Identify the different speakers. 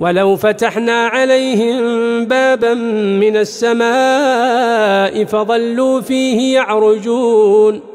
Speaker 1: ولو فتحنا عليهم بابا من السماء فظلوا فيه يعرجون.